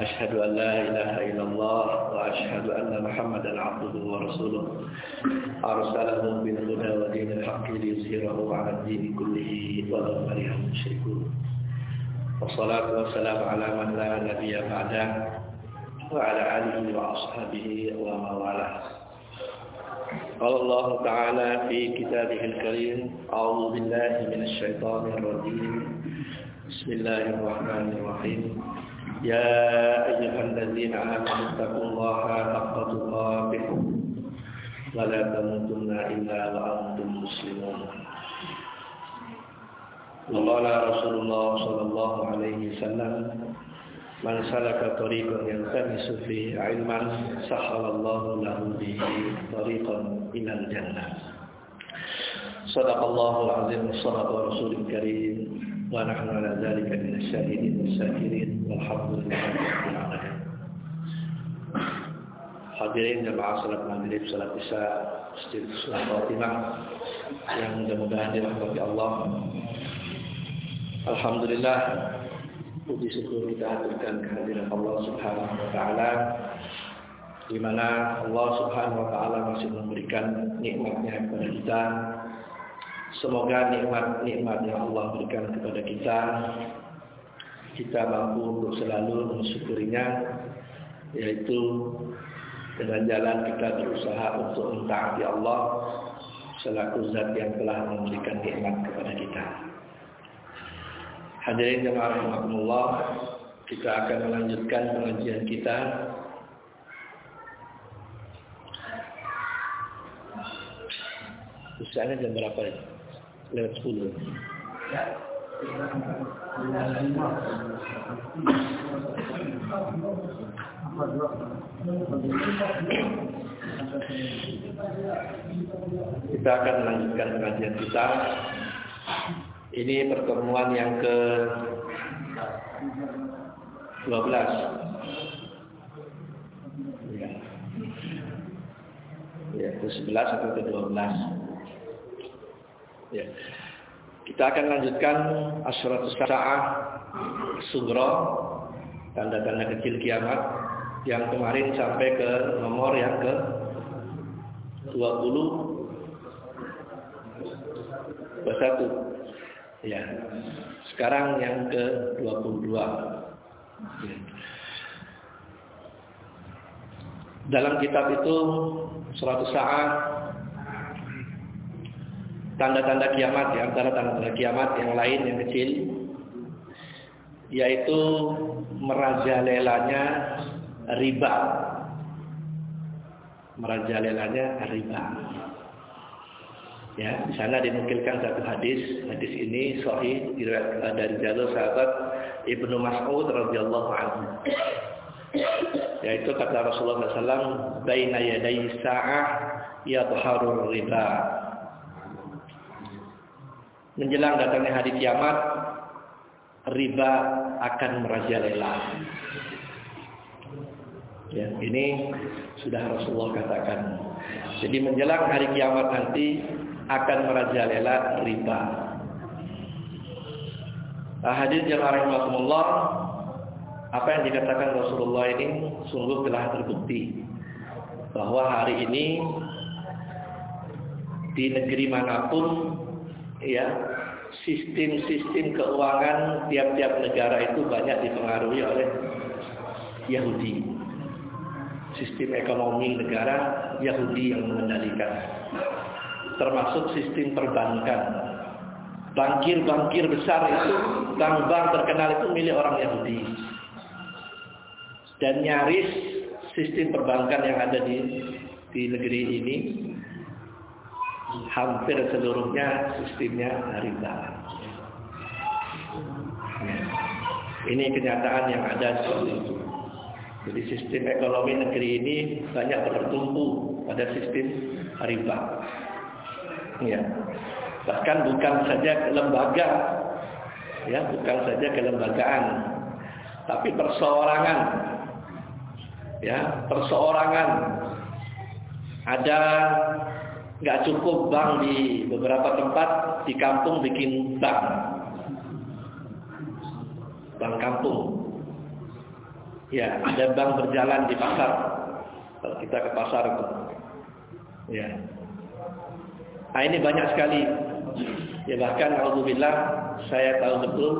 أشهد أن لا إله إلا الله وأشهد أن محمدا عبده ورسوله. أرسله بالهدى ودين الحق ليظهره على الدين كله ولو كره المشركون والصلاة والسلام على من لا نبي بعده وعلى آله وأصحابه ومن والاه قال الله تعالى في كتابه الكريم أعوذ بالله من الشيطان الرجيم. بسم الله الرحمن الرحيم. يا أيها الذين آمنوا اتقوا الله حق تقاته. ولا تموتن إلا وأنتم مسلمون. وقال رسول الله صلى الله عليه وسلم من سلك طريقا يلتمس فيه علما سهل الله له به طريقا إلى الجنة. صدق الله العظيم وصدق رسول الكريم. ونحن على ذلك من الشاهدين والساكرين والحمد لله رب العالمين Hadirin jemaah salat maghrib, salat isya, masjid Sunnah Fatimah yang mudah-mudahan dirahmati Allah. Alhamdulillah puji syukur kita haturkan kehadiran Allah Subhanahu wa taala di mana Allah Subhanahu wa taala masih memberikan nikmatnya kepada kita Semoga nikmat-nikmat yang Allah berikan kepada kita kita mampu untuk selalu mensyukurinya yaitu dengan jalan kita berusaha untuk mentaati Allah selaku zat yang telah memberikan nikmat kepada kita. Hadirin jemaah rahimakumullah, kita akan melanjutkan pengajian kita Usianya jam berapa ini? Lewat 10. Kita akan melanjutkan pengajian kita. Ini pertemuan yang ke 12. Ya. Ke 11 atau ke 12. Ya. Kita akan lanjutkan asyratus sa'ah sugro tanda-tanda kecil kiamat yang kemarin sampai ke nomor yang ke 20 21. Ya. Sekarang yang ke 22. Ya. Dalam kitab itu surat sa'ah tanda-tanda kiamat di antara tanda-tanda kiamat yang lain yang kecil yaitu merajalelanya riba. Merajalelanya riba. Ya di sana dinukilkan satu hadis hadis ini sahih diriwayatkan dari jalur sahabat Ibnu Mas'ud radhiyallahu anhu. Yaitu kata Rasulullah SAW baina yaday sa'ah yadharur riba menjelang datangnya hari kiamat riba akan merajalela. Ya, ini sudah Rasulullah katakan. Jadi menjelang hari kiamat nanti akan merajalela riba. Nah, hadis yang rahimahumullah apa yang dikatakan Rasulullah ini sungguh telah terbukti bahwa hari ini di negeri mana pun ya sistem-sistem keuangan tiap-tiap negara itu banyak dipengaruhi oleh Yahudi. Sistem ekonomi negara Yahudi yang mengendalikan. Termasuk sistem perbankan. Bankir-bankir besar itu, bank-bank terkenal itu milik orang Yahudi. Dan nyaris sistem perbankan yang ada di di negeri ini hampir seluruhnya sistemnya riba. Ini kenyataan yang ada seperti itu. Jadi sistem ekonomi negeri ini banyak bertumpu pada sistem riba. Ya. Bahkan bukan saja lembaga, ya, bukan saja kelembagaan, tapi perseorangan. Ya, perseorangan. Ada nggak cukup bank di beberapa tempat di kampung bikin bank, bank kampung. Ya, ada bank berjalan di pasar. Kalau kita ke pasar itu. Ya. Nah, ini banyak sekali. Ya bahkan alhamdulillah saya tahu betul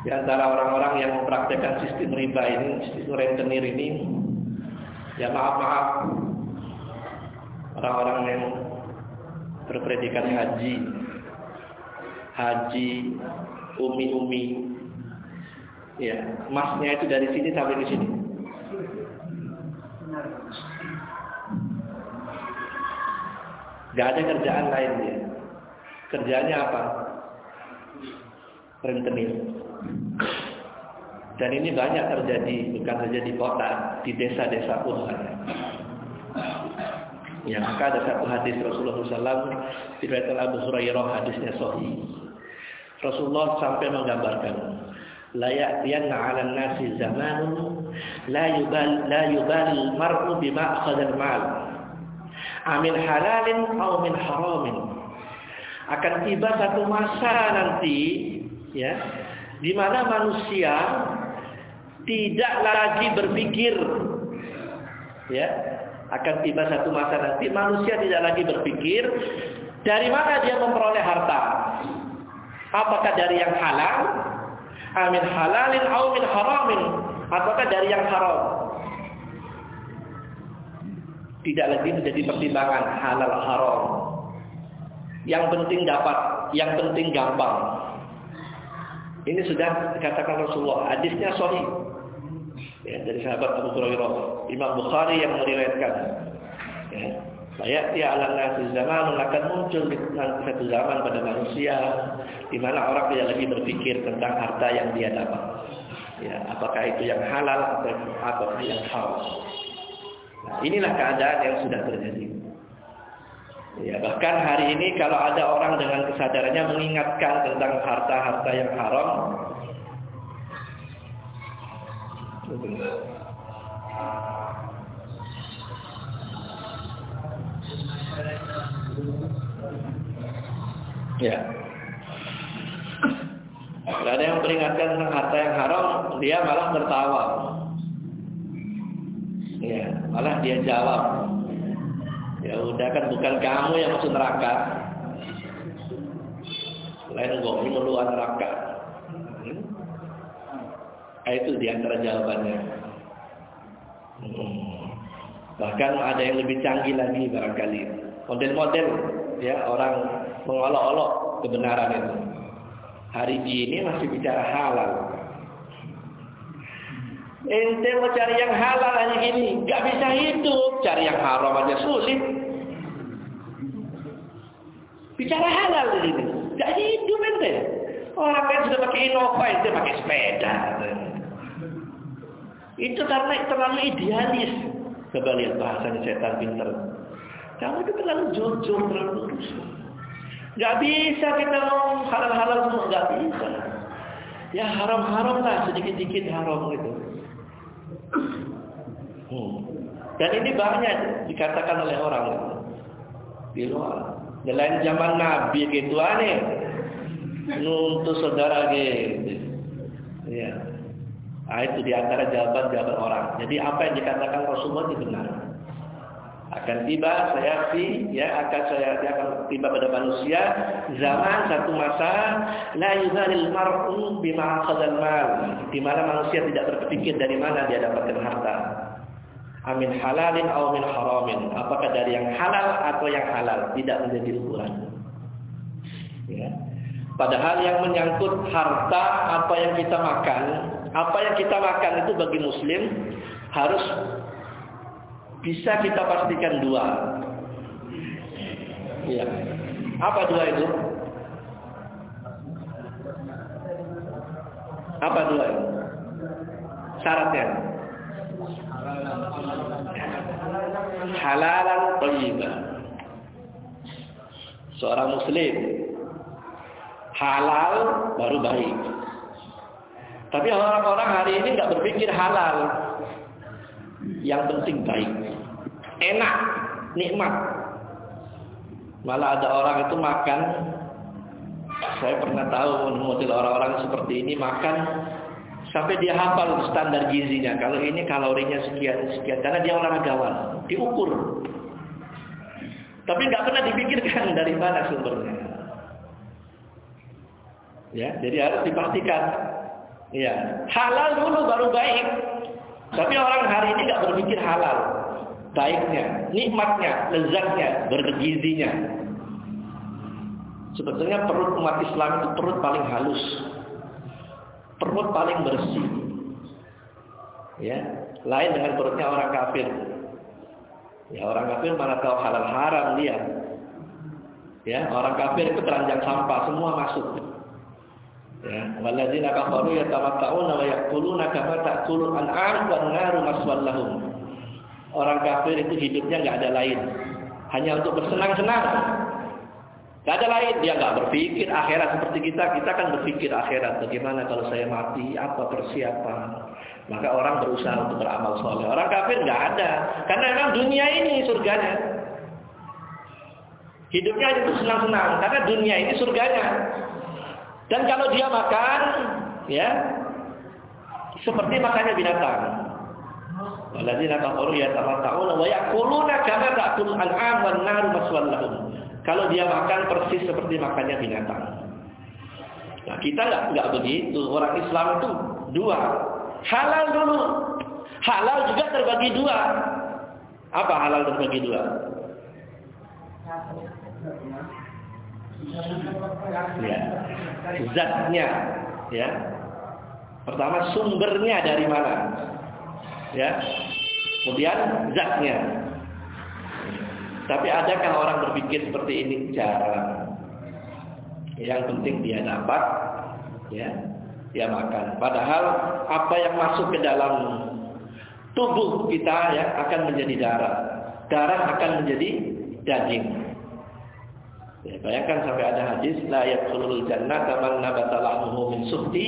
di antara orang-orang yang mempraktekkan sistem riba ini, sistem rentenir ini, ya maaf-maaf orang-orang yang berpredikat haji, haji, umi-umi, ya emasnya itu dari sini sampai ke sini. Gak ada kerjaan lain dia. Kerjanya apa? Rentenir. Dan ini banyak terjadi, bukan saja di kota, di desa-desa pun ada. Ya, maka ada satu hadis Rasulullah SAW riwayat Abu Hurairah hadisnya sahih. Rasulullah sampai menggambarkan la ya'tiyanna 'ala an-nasi zamanun la yubal la yubal al-mar'u bima akhadha al-mal amin halalin atau min haramin akan tiba satu masa nanti ya di mana manusia tidak lagi berpikir ya akan tiba satu masa nanti manusia tidak lagi berpikir dari mana dia memperoleh harta apakah dari yang halal amin halalin atau min haramin apakah dari yang haram tidak lagi menjadi pertimbangan halal haram. Yang penting dapat, yang penting gampang. Ini sudah dikatakan Rasulullah. Hadisnya sahih. Ya, dari sahabat Abu Hurairah, Imam Bukhari yang meriwayatkan. Ya, Layakti ala nasi zaman akan muncul di satu zaman pada manusia di mana orang tidak lagi berpikir tentang harta yang dia dapat. Ya, apakah itu yang halal atau atau yang haram. Inilah keadaan yang sudah terjadi. Ya, bahkan hari ini kalau ada orang dengan kesadarannya mengingatkan tentang harta-harta yang haram, Ya. Kalau ada yang peringatkan tentang harta yang haram, dia malah tertawa. Ya, malah dia jawab. Ya udah kan bukan kamu yang masuk neraka. Lain gue meluan neraka. Hmm? Nah, itu di antara jawabannya. Hmm. Bahkan ada yang lebih canggih lagi barangkali. Model-model ya orang mengolok-olok kebenaran itu. Hari ini masih bicara halal. Ente mau cari yang halal hanya gini, nggak bisa hidup. Cari yang haram aja sulit. Bicara halal di sini, nggak hidup ente. Orang lain sudah pakai Innova, ente pakai sepeda. Itu karena terlalu idealis. Coba lihat bahasanya setan pinter. Kamu itu terlalu jujur, terlalu lurus. Gak bisa kita mau halal-halal semua, gak bisa. Ya haram-haram lah, sedikit-sedikit haram gitu. Hmm. Dan ini banyak dikatakan oleh orang di luar. Dalam zaman Nabi gitu aneh. Nuntut saudara gitu. Ya. Nah, itu di antara jawaban-jawaban orang. Jadi apa yang dikatakan Rasulullah itu benar. Akan tiba saya si ya akan saya akan tiba pada manusia zaman satu masa la yuzalil mar'u bima akhadha mal. Di mana manusia tidak berpikir dari mana dia dapatkan harta. Amin halalin atau min haramin. Apakah dari yang halal atau yang halal? Tidak menjadi ukuran. Ya. Padahal yang menyangkut harta apa yang kita makan apa yang kita makan itu bagi muslim harus bisa kita pastikan dua. Iya. Apa dua itu? Apa dua itu? Syaratnya. halalan thayyiban. Seorang muslim halal baru baik. Tapi orang-orang hari ini nggak berpikir halal. Yang penting baik. Enak, nikmat. Malah ada orang itu makan saya pernah tahu model orang-orang seperti ini makan sampai dia hafal standar gizinya. Kalau ini kalorinya sekian sekian karena dia olahragawan, diukur. Tapi nggak pernah dipikirkan dari mana sumbernya. Ya, jadi harus dipastikan. Ya, halal dulu baru baik. Tapi orang hari ini nggak berpikir halal, baiknya, nikmatnya, lezatnya, bergizinya. Sebetulnya perut umat Islam itu perut paling halus. Perut paling bersih. Ya, lain dengan perutnya orang kafir. Ya, orang kafir mana tahu halal haram dia. Ya, orang kafir itu teranjang sampah, semua masuk. Ya, walladzina kafaru yatamatta'una wa yaquluna kama ta'kulul an'am wan naru maswal lahum. Orang kafir itu hidupnya enggak ada lain, hanya untuk bersenang-senang. Gak ada lain, dia nggak berpikir akhirat seperti kita. Kita kan berpikir akhirat. Bagaimana kalau saya mati? Apa persiapan? Maka orang berusaha untuk beramal soleh. Orang kafir nggak ada, karena memang dunia ini surganya. Hidupnya untuk senang-senang, karena dunia ini surganya. Dan kalau dia makan, ya seperti makannya binatang. Walladzina kafaru yatamatta'una wa ya'kuluna kama ta'kulul an'am wan lahum. Kalau dia makan persis seperti makannya binatang. Nah, kita nggak nggak begitu. Orang Islam itu dua. Halal dulu. Halal juga terbagi dua. Apa halal terbagi dua? Ya. Zatnya, ya. Pertama sumbernya dari mana? Ya. Kemudian zatnya. Tapi adakah orang berpikir seperti ini? Jarang. Yang penting dia dapat, ya, dia makan. Padahal apa yang masuk ke dalam tubuh kita ya akan menjadi darah. Darah akan menjadi daging. Ya, bayangkan sampai ada hadis la yadkhulul jannata man nabata lahmuhu min suhti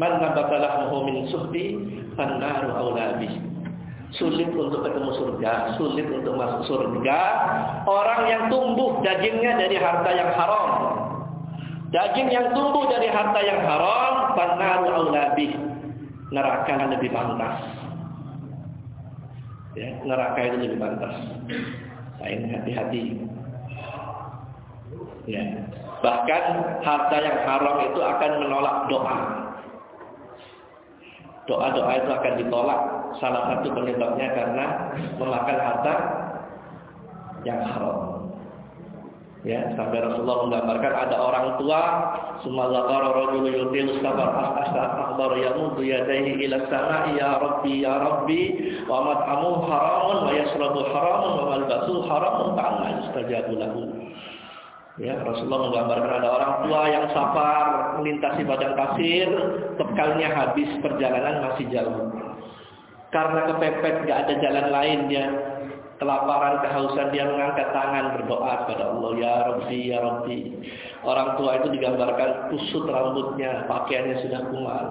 man nabata lahmuhu min suhti fannaru aula sulit untuk ketemu surga, sulit untuk masuk surga. Orang yang tumbuh dagingnya dari harta yang haram. Daging yang tumbuh dari harta yang haram, panaru aulabi. Neraka lebih pantas. Ya, neraka itu lebih pantas. Ini hati-hati. Ya. Bahkan harta yang haram itu akan menolak doa. Doa-doa itu akan ditolak salah satu penyebabnya karena memakan harta yang haram. Ya, sampai Rasulullah menggambarkan ada orang tua semua zakara rajul yutil sabar asas akhbar yamudu yadayhi ila sama ya rabbi ya rabbi wa mat'amu haramun wa yashrabu haramun wa malbasu haramun ta'ala istajabu lahu. Ya, Rasulullah menggambarkan ada orang tua yang sabar melintasi padang pasir, bekalnya habis perjalanan masih jauh. Karena kepepet gak ada jalan lain dia kelaparan, kehausan dia mengangkat tangan berdoa kepada Allah ya Rabbi ya Rabbi. Orang tua itu digambarkan kusut rambutnya, pakaiannya sudah kumal.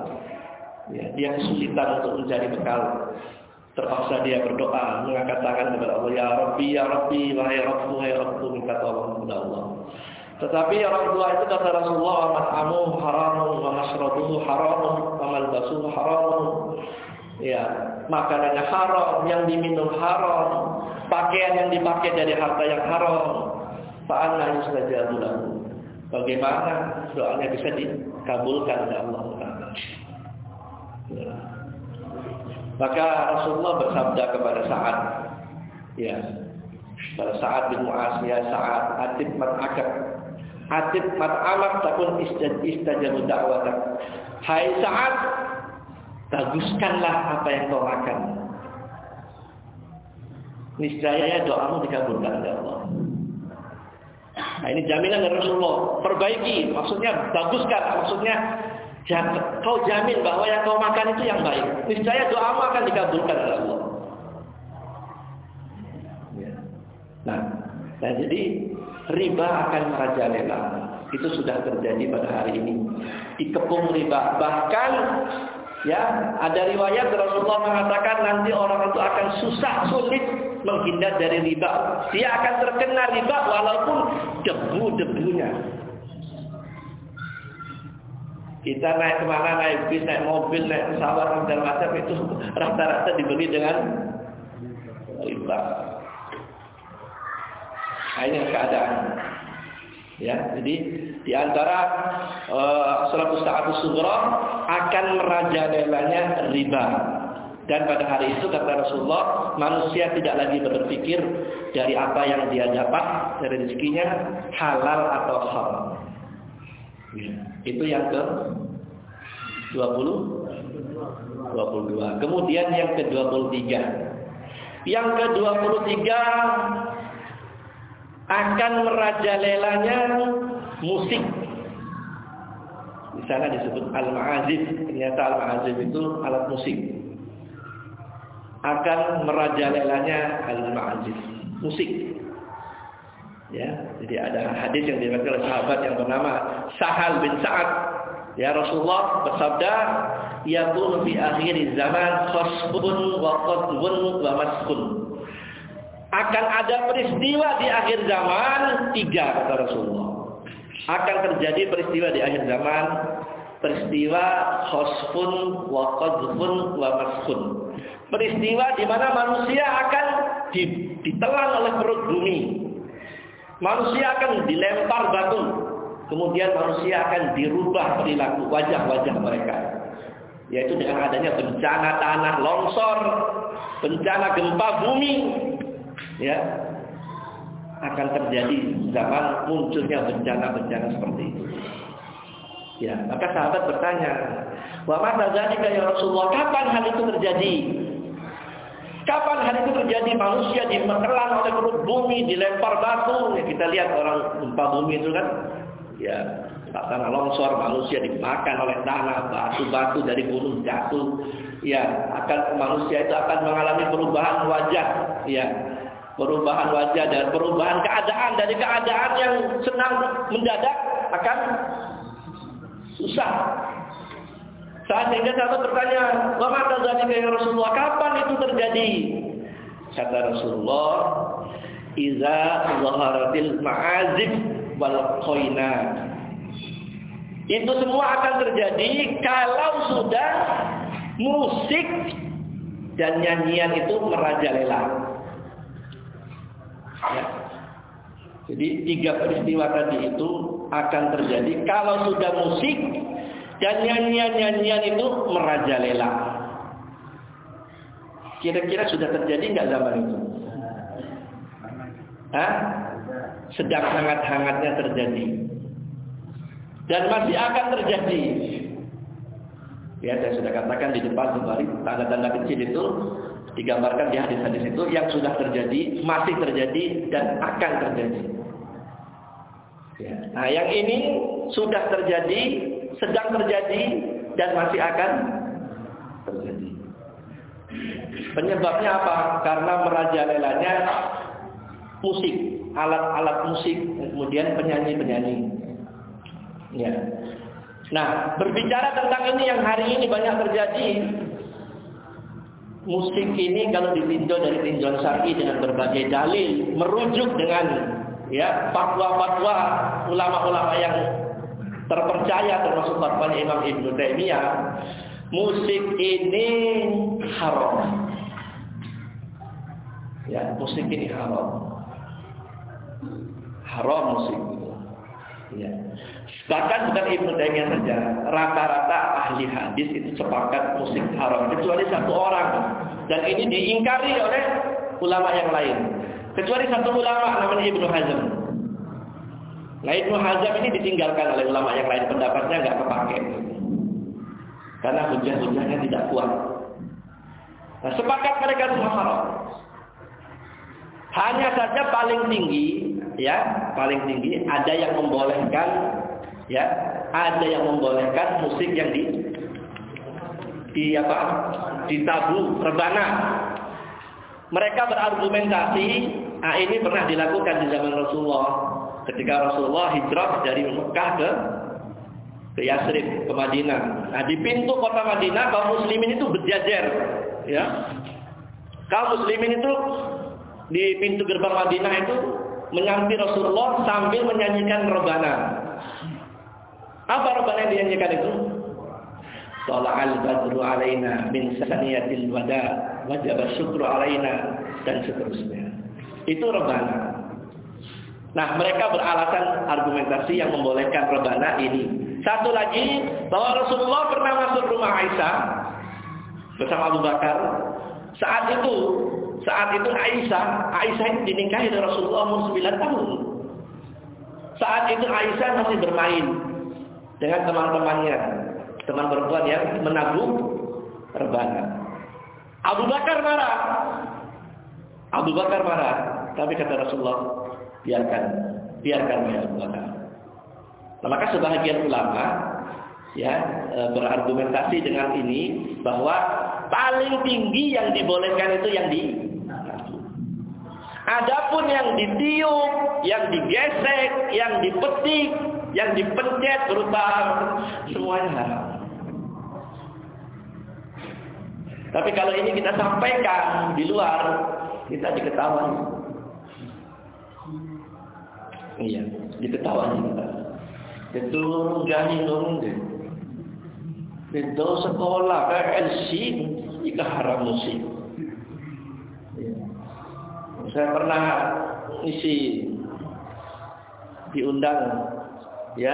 Ya, dia kesulitan untuk mencari bekal. Terpaksa dia berdoa, mengangkat tangan kepada Allah ya Rabbi ya Rabbi, wahai Rabbu wahai Rabbu minta tolong kepada Allah. Tetapi orang tua itu kata Rasulullah, "Mat'amu haramun wa masrabuhu haramun wa malbasuhu haramun." Ya, makanannya haram, yang diminum haram, pakaian yang dipakai dari harta yang haram. Fa'anna yustajabu lahu. Bagaimana doanya bisa dikabulkan oleh Allah Taala. Ya. Maka Rasulullah bersabda kepada saat ya pada saat bin Mu'az ya saat atib mat akab atib mat amak takun istajabu da'watak hai saat baguskanlah apa yang kau makan. Niscaya doamu dikabulkan oleh Allah. Nah, ini jaminan dari Rasulullah. Perbaiki, maksudnya baguskan, maksudnya kau jamin bahwa yang kau makan itu yang baik. Niscaya doamu akan dikabulkan oleh Allah. Nah, nah jadi riba akan merajalela. Itu sudah terjadi pada hari ini. Dikepung riba. Bahkan ya ada riwayat Rasulullah mengatakan nanti orang itu akan susah sulit menghindar dari riba. Dia akan terkena riba walaupun debu-debunya. Kita naik ke mana, naik bis, naik mobil, naik pesawat, dan macam itu rata-rata dibeli dengan riba. Nah, ini keadaan. Ya, jadi di antara uh, surat Usta'atus Sugra akan merajalelanya riba. Dan pada hari itu kata Rasulullah, manusia tidak lagi berpikir dari apa yang dia dapat dari rezekinya halal atau haram. Ya. Itu yang ke 20 22. Kemudian yang ke 23. Yang ke 23 akan merajalelanya musik. Di sana disebut al-ma'azif. Ternyata al-ma'azif itu alat musik. Akan merajalelanya al-ma'azif. Musik. Ya, jadi ada hadis yang diriwayatkan oleh sahabat yang bernama Sahal bin Sa'ad. Ya Rasulullah bersabda, "Yakunu fi akhir zaman khasbun wa maskun." akan ada peristiwa di akhir zaman tiga kata Rasulullah. Akan terjadi peristiwa di akhir zaman peristiwa khosfun wa qadfun. Peristiwa di mana manusia akan ditelan oleh perut bumi. Manusia akan dilempar batu. Kemudian manusia akan dirubah perilaku wajah-wajah mereka. Yaitu dengan adanya bencana tanah longsor, bencana gempa bumi, ya akan terjadi zaman munculnya bencana-bencana seperti itu. Ya, maka sahabat bertanya, "Wa ya Rasulullah? Kapan hal itu terjadi?" Kapan hal itu terjadi? Manusia dimetelan oleh perut bumi, dilempar batu. Ya, kita lihat orang gempa bumi itu kan, ya tanah longsor, manusia dimakan oleh tanah, batu-batu dari gunung jatuh. Ya, akan manusia itu akan mengalami perubahan wajah. Ya, perubahan wajah dan perubahan keadaan dari keadaan yang senang mendadak akan susah. Saat sehingga sahabat bertanya, "Wa mata dzalika ya Rasulullah? Kapan itu terjadi?" Kata Rasulullah, "Iza zaharatil ma'azib wal qainat." Itu semua akan terjadi kalau sudah musik dan nyanyian itu merajalela. Ya. Jadi tiga peristiwa tadi itu akan terjadi kalau sudah musik dan nyanyian-nyanyian itu merajalela. Kira-kira sudah terjadi nggak zaman itu? Hah? Sedang hangat-hangatnya terjadi. Dan masih akan terjadi. Ya, saya sudah katakan di depan kembali tanda-tanda kecil itu digambarkan di hadis-hadis itu yang sudah terjadi, masih terjadi dan akan terjadi. Ya. Nah, yang ini sudah terjadi, sedang terjadi dan masih akan terjadi. Penyebabnya apa? Karena merajalelanya musik, alat-alat musik, kemudian penyanyi-penyanyi. Ya. Nah, berbicara tentang ini yang hari ini banyak terjadi, musik ini kalau ditinjau dari tinjauan syar'i dengan berbagai dalil, merujuk dengan ya fatwa-fatwa ulama-ulama yang terpercaya termasuk fatwa Imam Ibnu Taimiyah, musik ini haram. Ya, musik ini haram. Haram musik. Ya. Bahkan bukan Ibnu Taimiyah saja, rata-rata ahli hadis itu sepakat musik haram kecuali satu orang dan ini diingkari oleh ulama yang lain. Kecuali satu ulama namanya Ibnu Hazm. Nah Ibnu Hazm ini ditinggalkan oleh ulama yang lain. Pendapatnya nggak kepake. Karena hujah-hujahnya tidak kuat. Nah, sepakat mereka semua haram. Hanya saja paling tinggi, ya, paling tinggi ada yang membolehkan ya ada yang membolehkan musik yang di di apa? Ditabu rebana. Mereka berargumentasi Nah, ini pernah dilakukan di zaman Rasulullah ketika Rasulullah hijrah dari Mekah ke ke Yasrib, ke Madinah. Nah, di pintu kota Madinah kaum muslimin itu berjajar, ya. Kaum muslimin itu di pintu gerbang Madinah itu menyampi Rasulullah sambil menyanyikan robana. Apa robana yang dinyanyikan itu? Tala'al badru alaina min saniyatil wada wajib syukru alaina dan seterusnya. Itu robana. Nah, mereka beralasan argumentasi yang membolehkan rebana ini. Satu lagi bahwa Rasulullah pernah masuk rumah Aisyah bersama Abu Bakar. Saat itu, saat itu Aisyah, Aisyah itu dinikahi oleh Rasulullah umur 9 tahun. Saat itu Aisyah masih bermain dengan teman-temannya, teman perempuan yang menabung rebana. Abu Bakar marah. Abu Bakar marah, tapi kata Rasulullah, biarkan, biarkan Bakar. Nah, maka sebahagian ulama ya e, berargumentasi dengan ini bahwa paling tinggi yang dibolehkan itu yang di Adapun yang ditiup, yang digesek, yang dipetik, yang dipencet berupa semuanya haram. Tapi kalau ini kita sampaikan di luar, kita diketahui. Iya, diketahui kita. Itu gahi nunggu. Itu sekolah KLC jika haram musik. Ya. Saya pernah isi diundang ya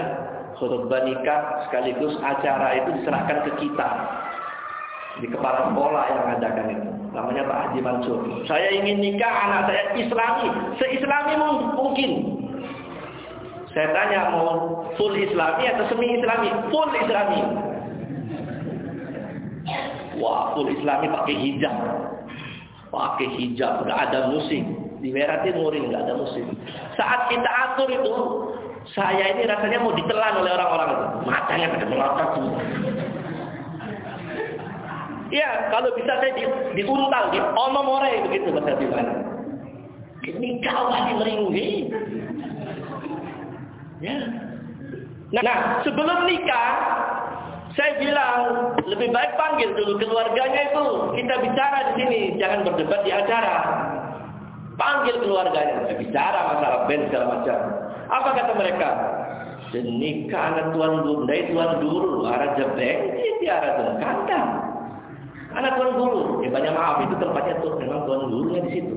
khutbah nikah sekaligus acara itu diserahkan ke kita di kepala sekolah yang mengadakan itu namanya Pak Haji Mansur saya ingin nikah anak saya islami seislami mungkin saya tanya mau full islami atau semi islami? Full islami. Wah, full islami pakai hijab. Pakai hijab, enggak ada musik. Di Merah Timurin enggak ada musik. Saat kita atur itu, saya ini rasanya mau ditelan oleh orang-orang itu. Matanya pada melotot semua. Ya, kalau bisa saya di, diuntal, di omomore begitu bahasa Bilana. Ini kawah di meringgi. Ya. Nah, nah, sebelum nikah, saya bilang lebih baik panggil dulu keluarganya itu. Kita bicara di sini, jangan berdebat di acara. Panggil keluarganya, kita bicara masalah band segala macam. Apa kata mereka? Nikah anak tuan bunda, tuan guru, arah jebeng, di arah kandang. Anak tuan guru, ya banyak maaf itu tempatnya tuh memang tuan gurunya di situ.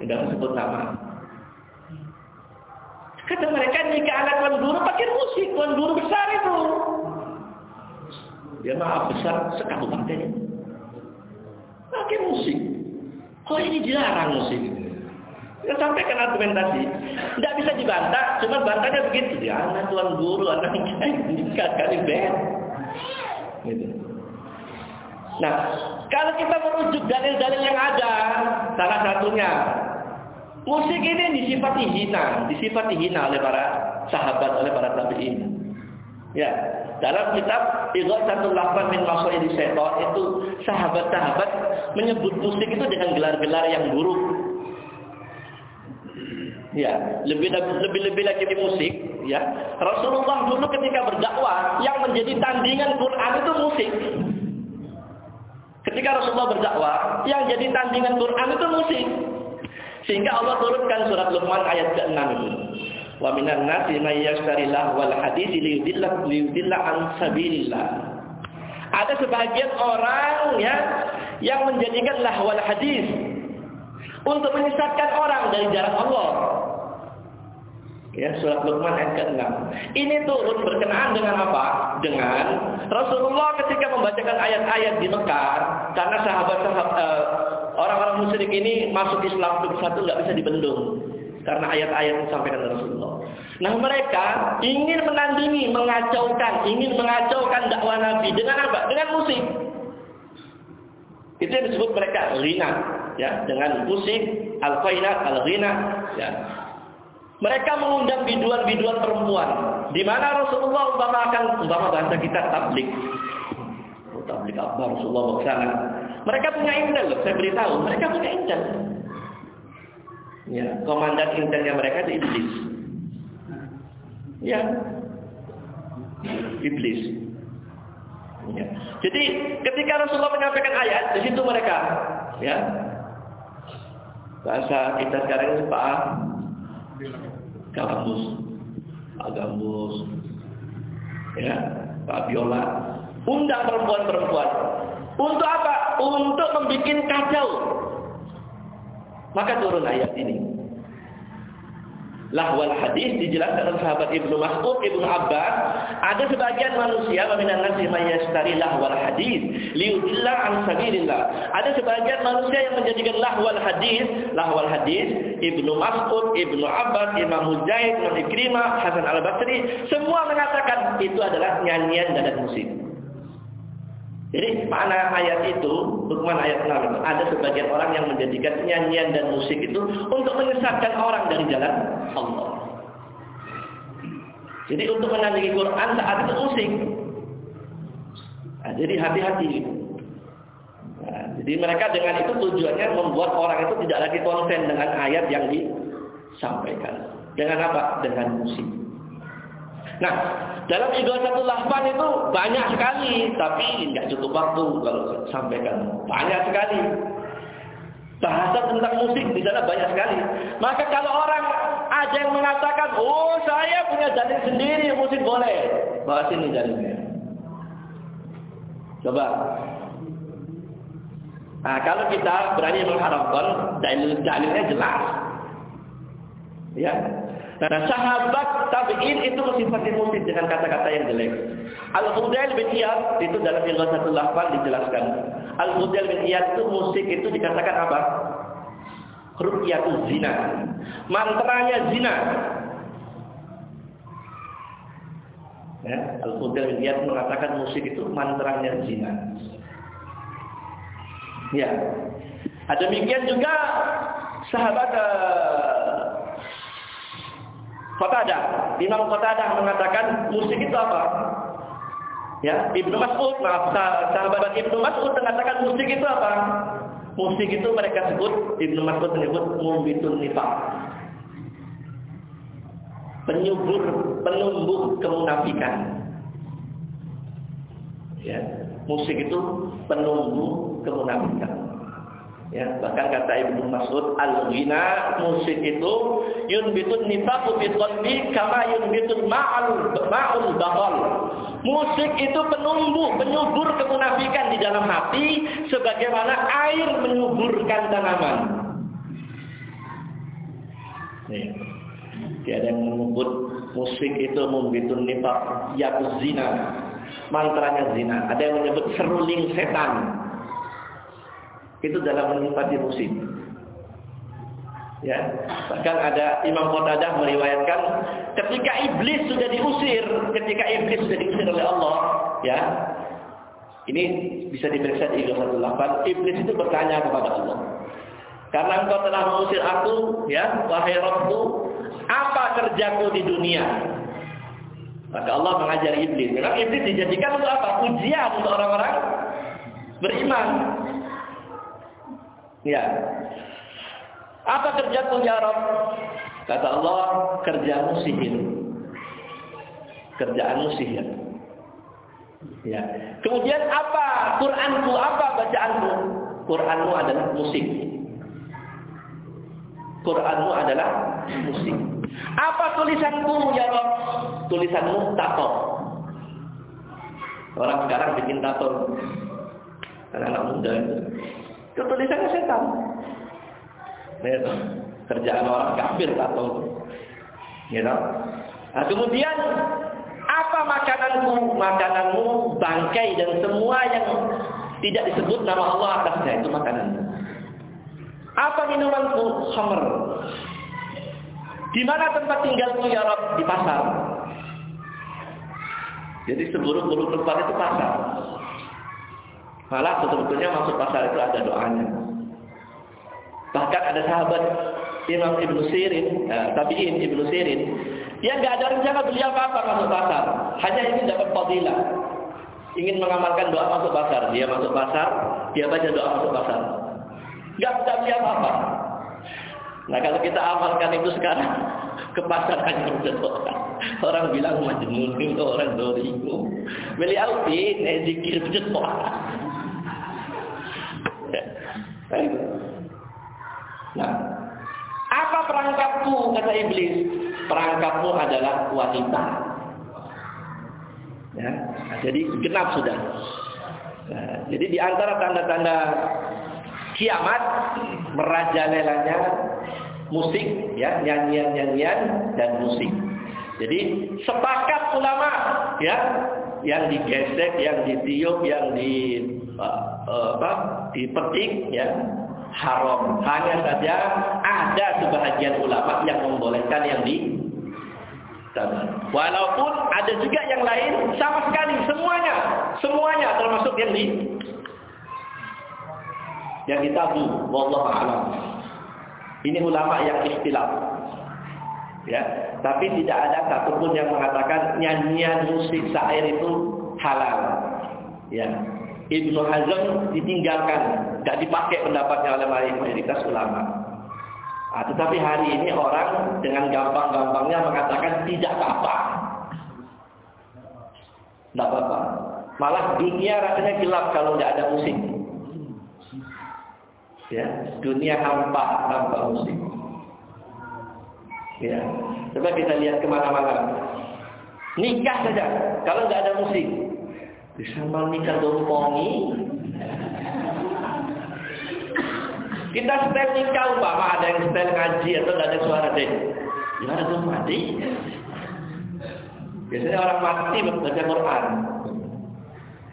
Tidak sebut nama. Kata mereka nikah anak tuan guru pakai musik, tuan guru besar itu. Dia maaf besar sekabupaten. Pakai musik. Kok ini dilarang musik? Ya sampai kena argumentasi. Tidak bisa dibantah, cuma bantahnya begitu. Ya anak tuan guru, anak nikah kali bed. Gitu. Nah, kalau kita merujuk dalil-dalil yang ada, salah satunya Musik ini disifati hina, disifati hina oleh para sahabat, oleh para tabi'in. Ya, dalam kitab satu Lafan min Masoidi Syaitan itu sahabat-sahabat menyebut musik itu dengan gelar-gelar yang buruk. Ya, lebih lebih lebih lagi di musik, ya. Rasulullah dulu ketika berdakwah yang menjadi tandingan Quran itu musik. Ketika Rasulullah berdakwah, yang jadi tandingan Quran itu musik. Sehingga Allah turunkan surat Luqman ayat ke-6 itu. Wa minan nasi may yashtari lahwal hadits liyudilla liyudilla an sabilillah. Ada sebagian orang ya yang menjadikan lahwal hadis untuk menyesatkan orang dari jalan Allah. Ya, surat Luqman ayat ke-6. Ini turun berkenaan dengan apa? Dengan Rasulullah ketika membacakan ayat-ayat di Mekah karena sahabat-sahabat uh, orang-orang musyrik ini masuk Islam itu satu nggak bisa dibendung karena ayat-ayat yang disampaikan Rasulullah. Nah mereka ingin menandingi, mengacaukan, ingin mengacaukan dakwah Nabi dengan apa? Dengan musik. Itu yang disebut mereka rina, ya, dengan musik al-qainat, al-ghina, ya. Mereka mengundang biduan-biduan perempuan, di mana Rasulullah umpama akan umpama bahasa kita tablik. Oh, tablik apa Rasulullah mau Mereka punya intel loh, saya beritahu. Mereka punya intel. Ya, komandan intelnya mereka itu iblis. Ya. Iblis. Ya. Jadi ketika Rasulullah menyampaikan ayat, di situ mereka ya. Bahasa kita sekarang ini Pak Gambus. Pak Gambus. Ya, Pak Biola. Undang perempuan-perempuan. Untuk apa? Untuk membuat kacau maka turun ayat ini. Lahwal hadis dijelaskan oleh sahabat Ibnu Mas'ud, Ibnu Abbas, ada sebagian manusia minan nasi mayastari lahwal hadis liudillah an sabilillah. Ada sebagian manusia yang menjadikan lahwal hadis, lahwal hadis Ibnu Mas'ud, Ibnu Abbas, Imam Mujahid, Imam Ikrimah, Hasan Al-Basri, semua mengatakan itu adalah nyanyian dan musik. Jadi mana ayat itu, hukuman ayat 6 itu, ada sebagian orang yang menjadikan nyanyian dan musik itu untuk menyesatkan orang dari jalan Allah. Jadi untuk menandingi Quran saat itu musik. Nah, jadi hati-hati. Nah, jadi mereka dengan itu tujuannya membuat orang itu tidak lagi konsen dengan ayat yang disampaikan. Dengan apa? Dengan musik. Nah, dalam satu lahfan itu banyak sekali, tapi nggak cukup waktu kalau sampaikan. Banyak sekali. Bahasa tentang musik di sana banyak sekali. Maka kalau orang ada yang mengatakan, oh saya punya dalil sendiri, musik boleh. Bawa sini dalilnya. Coba. Nah, kalau kita berani mengharapkan dalil-dalilnya jelas. Ya, karena sahabat tabi'in itu mensifati musik dengan kata-kata yang jelek. Al-Fudail bin Iyad itu dalam satu Lahfal dijelaskan. Al-Fudail bin Iyad itu musik itu dikatakan apa? Ruqyatul zina. Mantranya zina. Ya, Al-Fudail bin Iyad mengatakan musik itu mantranya zina. Ya. Demikian juga sahabat uh, Qatadah, Imam Qatadah mengatakan musik itu apa? Ya, Ibnu Mas'ud, maaf, sahabat Ibnu Mas'ud mengatakan musik itu apa? Musik itu mereka sebut Ibnu Mas'ud menyebut mumbitun nifaq. Penyubur, penumbuh kemunafikan. Ya, musik itu penumbuh kemunafikan. Ya, bahkan kata Ibnu Mas'ud, al-ghina musik itu yunbitun nifaqu fi qalbi kama yunbitun ma'al ma'ul bahal. Musik itu penumbuh, penyubur kemunafikan di dalam hati sebagaimana air menyuburkan tanaman. Nih. Tiada yang menyebut musik itu mumbitun nifaq yakuz zina. Mantranya zina. Ada yang menyebut seruling setan itu dalam menyifati musik. Ya, bahkan ada Imam Qatadah meriwayatkan ketika iblis sudah diusir, ketika iblis sudah diusir oleh Allah, ya. Ini bisa diperiksa di satu 8. Iblis itu bertanya kepada Allah. Karena engkau telah mengusir aku, ya, wahai Rabbku, apa kerjaku di dunia? Maka Allah mengajar iblis. Memang iblis dijadikan untuk apa? Ujian untuk orang-orang beriman. Ya. Apa kerjaku ya Rabb? Kata Allah, kerjamu sihir. Kerjaanmu sihir. Ya. Kemudian apa Quranku, apa bacaanmu? Quranmu adalah musik. Quranmu adalah musik. Apa tulisanku ya Rabb? Tulisanmu tato. Orang sekarang bikin tato. Anak-anak muda. Itu tulisannya setan. Itu. Kerjaan orang kafir atau you know? Nah, kemudian apa makananmu? Makananmu bangkai dan semua yang tidak disebut nama Allah atasnya itu makananmu. Apa minumanku? Khamr. Di mana tempat tinggalmu ya Rob? Di pasar. Jadi seburuk-buruk tempat itu pasar. Malah betul-betulnya masuk pasar itu ada doanya. Bahkan ada sahabat Imam Ibnu Sirin, eh, tabiin Ibnu Sirin, dia nggak ada rencana beli apa-apa masuk pasar, hanya ingin dapat fadilah. Ingin mengamalkan doa masuk pasar, dia masuk pasar, dia baca doa masuk pasar. Nggak bisa beli apa-apa. Nah kalau kita amalkan itu sekarang ke pasar hanya berdoa. Orang bilang majnun orang dorimu. Beli alfi, nek zikir berdoa. Nah, apa perangkapku kata iblis? Perangkapmu adalah wanita. Ya, jadi genap sudah. Nah, jadi di antara tanda-tanda kiamat merajalelanya musik ya nyanyian-nyanyian dan musik. Jadi sepakat ulama ya yang digesek, yang ditiup, yang di apa dipetik ya haram. Hanya saja ada sebahagian ulama yang membolehkan yang di Walaupun ada juga yang lain sama sekali semuanya, semuanya termasuk yang di yang ditabu. Wallahu a'lam. Ini ulama yang istilah. Ya, tapi tidak ada satupun yang mengatakan nyanyian musik syair itu halal. Ya. Ibnu Hazm ditinggalkan, tidak dipakai pendapatnya oleh mayoritas ulama. Nah, tetapi hari ini orang dengan gampang-gampangnya mengatakan tidak apa-apa. Tidak apa-apa. Malah dunia rasanya gelap kalau tidak ada musik. Ya, dunia hampa tanpa musik. Ya, coba kita lihat ke mana-mana. Nikah saja, kalau nggak ada musik, bisa nikah dompongi. Kita setel nikah umpama ada yang setel ngaji atau ada suara deh. Gimana tuh mati? Biasanya orang mati baca Quran.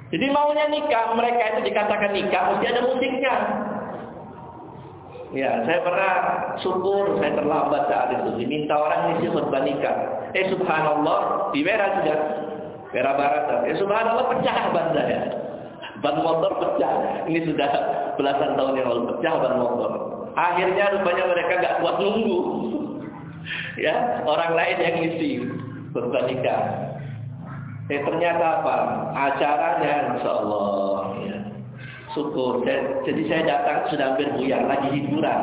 Jadi maunya nikah, mereka itu dikatakan nikah, mesti ada musiknya. Ya, saya pernah syukur saya terlambat saat itu diminta orang ngisi khutbah nikah. Eh subhanallah, di merah sudah. Merah barat. Eh subhanallah pecah ban saya. Ban motor pecah. Ini sudah belasan tahun yang lalu pecah ban motor. Akhirnya rupanya mereka gak kuat nunggu. ya, orang lain yang ngisi khutbah nikah. Eh ternyata apa? Acaranya Insya Allah ya syukur. Jadi saya datang sudah hampir buyar lagi hiburan.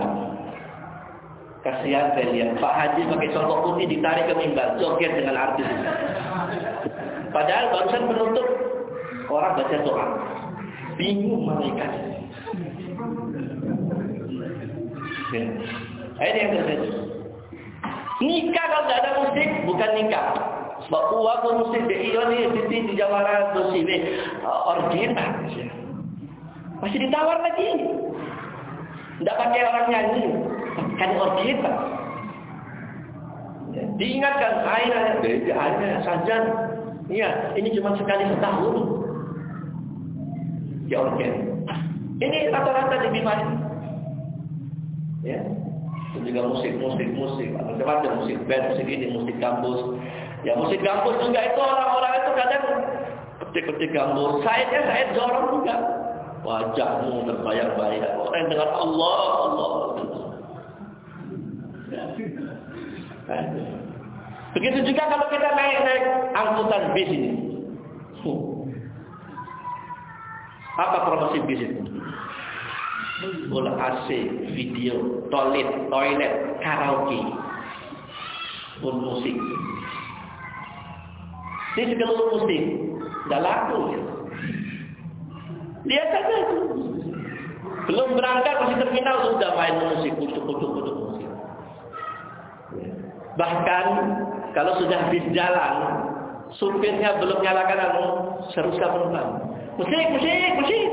Kasihan saya lihat Pak Haji pakai songkok putih ditarik ke mimbar, joget dengan artis. Padahal barusan penutup orang baca doa. Bingung mereka. Ya. Ini yang terjadi. Nikah kalau tidak ada musik bukan nikah. Sebab uang musik di iyo ni di Jawara tu sini. Masih ditawar lagi. Tidak pakai orang nyanyi. Kan. Ya, diingatkan air hanya saja. Iya, ini cuma sekali setahun. Ya oke. Ini rata-rata di Bima. Ya, itu juga musik, musik, musik, macam-macam musik band, musik ini, musik kampus. Ya musik kampus juga itu orang-orang itu kadang ketik-ketik kampus. Saya saya dorong juga wajahmu terbayang-bayang orang dengan Allah Allah begitu juga kalau kita naik-naik angkutan bis ini apa promosi bis itu bola AC video toilet toilet karaoke pun musik ini segala musik tidak laku ya. Lihat saja itu. Belum berangkat masih terminal sudah main musik, kutuk kutuk kutuk musik. Bahkan kalau sudah bis jalan, supirnya belum nyalakan anu, serusak penumpang. Musik, musik, musik.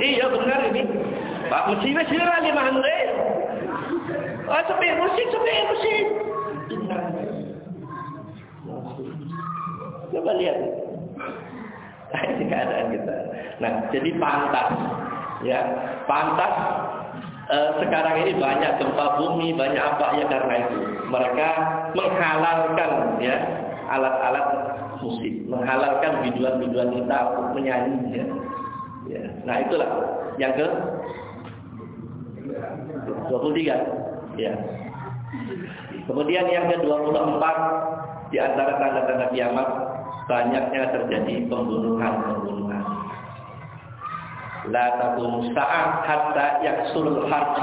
iya benar ini. Pak musik wis ora lima hundred. Oh, supir musik, supir musik. Coba lihat. Nah, ini keadaan kita. Nah, jadi pantas, ya, pantas eh, sekarang ini banyak gempa bumi, banyak apa ya karena itu mereka menghalalkan ya alat-alat musik, menghalalkan biduan-biduan kita untuk menyanyi ya. ya. Nah, itulah yang ke 23 ya. Kemudian yang ke-24 di antara tanda-tanda kiamat banyaknya terjadi pembunuhan-pembunuhan. La sa'at hatta yaksul harj.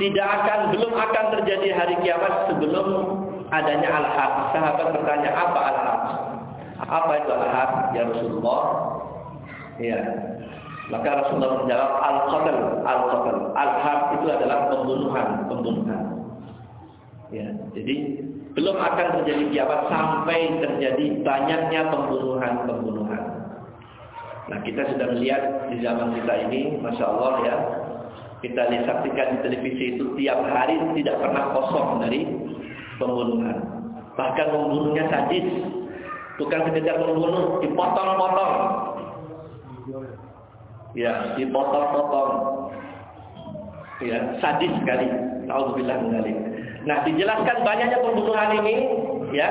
Tidak akan belum akan terjadi hari kiamat sebelum adanya al-had. Sahabat bertanya, apa al-had? Apa itu al-had ya Rasulullah? Ya. Maka Rasulullah menjawab al-qatl, al-qatl. Al-had itu adalah pembunuhan, pembunuhan. Ya, jadi belum akan terjadi kiamat sampai terjadi banyaknya pembunuhan-pembunuhan. Nah, kita sudah melihat di zaman kita ini, masya Allah ya, kita lihat saksikan di televisi itu tiap hari tidak pernah kosong dari pembunuhan. Bahkan membunuhnya sadis. Bukan sekedar membunuh, dipotong-potong. Ya, dipotong-potong. Ya, sadis sekali. Alhamdulillah mengalir. Nah, dijelaskan banyaknya pembunuhan ini, ya.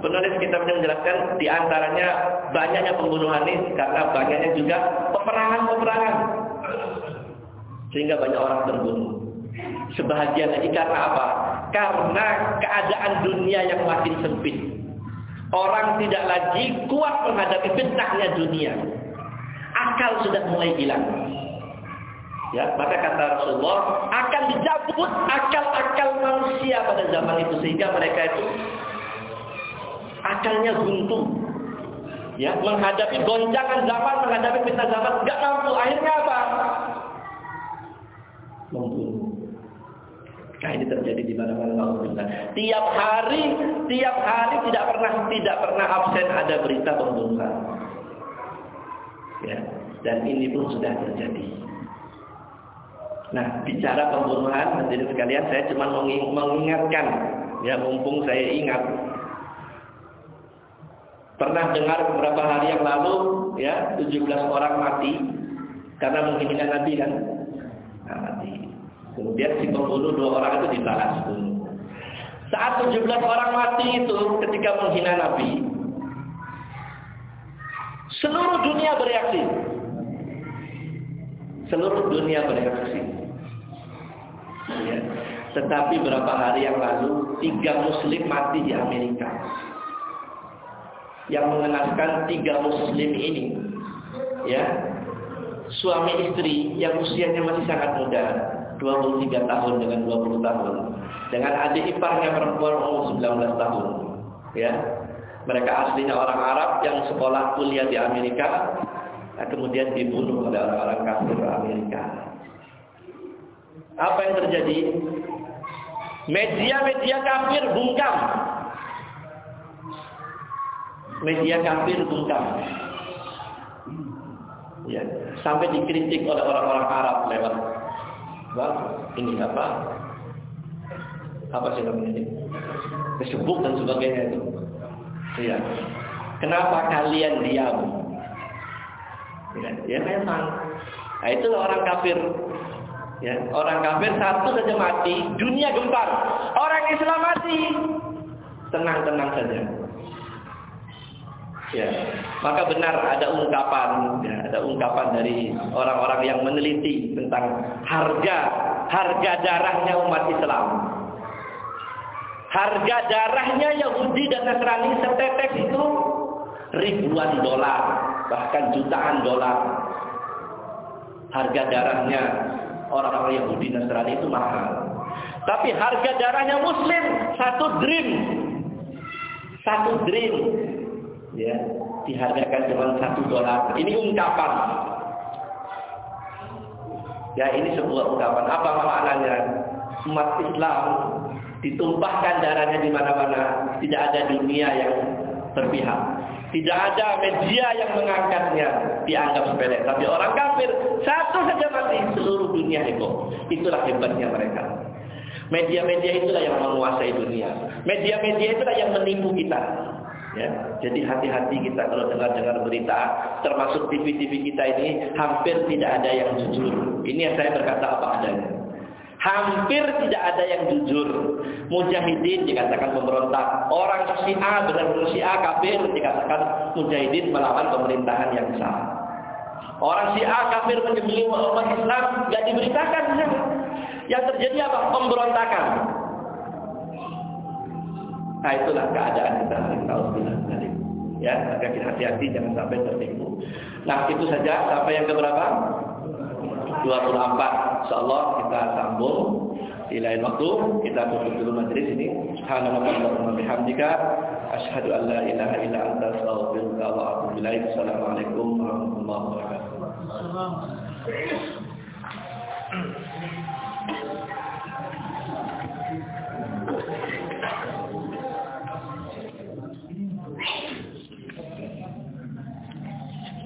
Penulis kita menjelaskan di antaranya banyaknya pembunuhan ini karena banyaknya juga peperangan-peperangan. Sehingga banyak orang terbunuh. Sebahagian lagi karena apa? Karena keadaan dunia yang makin sempit. Orang tidak lagi kuat menghadapi fitnahnya dunia. Akal sudah mulai hilang. Ya, maka kata Rasulullah akan dicabut akal-akal manusia pada zaman itu sehingga mereka itu akalnya buntu. Ya, menghadapi goncangan zaman, menghadapi fitnah zaman enggak mampu. Akhirnya apa? Membunuh. Nah ini terjadi di mana-mana Tiap hari, tiap hari tidak pernah tidak pernah absen ada berita pembunuhan. Ya, dan ini pun sudah terjadi. Nah, bicara pembunuhan, menjadi sekalian, saya cuma mengingatkan, ya mumpung saya ingat. Pernah dengar beberapa hari yang lalu, ya 17 orang mati karena menghina Nabi kan? Nah. Kemudian si pembunuh dua orang itu dibalas bunuh. Saat 17 orang mati itu ketika menghina Nabi, seluruh dunia bereaksi. Seluruh dunia bereaksi. Ya. Tetapi berapa hari yang lalu tiga muslim mati di Amerika. Yang mengenaskan tiga muslim ini, ya suami istri yang usianya masih sangat muda, 23 tahun dengan 20 tahun, dengan adik iparnya perempuan umur 19 tahun, ya. Mereka aslinya orang Arab yang sekolah kuliah di Amerika, kemudian dibunuh oleh orang-orang kafir Amerika. Apa yang terjadi? Media-media kafir bungkam. Media kafir bungkam. Ya, sampai dikritik oleh orang-orang Arab lewat Bang, ini apa? Apa sih namanya ini? Facebook dan sebagainya itu. Iya. Kenapa kalian diam? Ya, ya memang. Nah, itu orang kafir Ya, orang kafir satu saja mati, dunia gempar. Orang Islam mati, tenang-tenang saja. Ya, maka benar ada ungkapan, ya, ada ungkapan dari orang-orang yang meneliti tentang harga harga darahnya umat Islam. Harga darahnya Yahudi dan Nasrani setetes itu ribuan dolar, bahkan jutaan dolar. Harga darahnya orang-orang Yahudi Nasrani itu mahal. Tapi harga darahnya Muslim satu dream, satu dream, ya dihargakan cuma satu dolar. Ini ungkapan. Ya ini sebuah ungkapan. Apa maknanya? Umat Islam ditumpahkan darahnya di mana-mana. Tidak ada dunia yang berpihak. Tidak ada media yang mengangkatnya dianggap sepele. Tapi orang kafir satu saja mati seluruh dunia heboh. Itulah hebatnya mereka. Media-media itulah yang menguasai dunia. Media-media itulah yang menipu kita. Ya, jadi hati-hati kita kalau dengar-dengar berita, termasuk TV-TV kita ini hampir tidak ada yang jujur. Ini yang saya berkata apa adanya. Hampir tidak ada yang jujur. Mujahidin dikatakan pemberontak. Orang Syiah benar-benar Syiah kafir dikatakan mujahidin melawan pemerintahan yang sah. Orang Syiah kafir menyembelih umat Islam tidak diberitakan. Yang terjadi apa? Pemberontakan. Nah itulah keadaan kita hari tahun 19 Ya, maka kita hati-hati jangan sampai tertipu. Nah itu saja sampai yang keberapa? 24. Insyaallah kita sambung di lain waktu kita tutup dulu majelis ini. Subhanallah bihamdika asyhadu an ilaha illa anta astaghfiruka wa atubu. Assalamualaikum warahmatullahi wabarakatuh.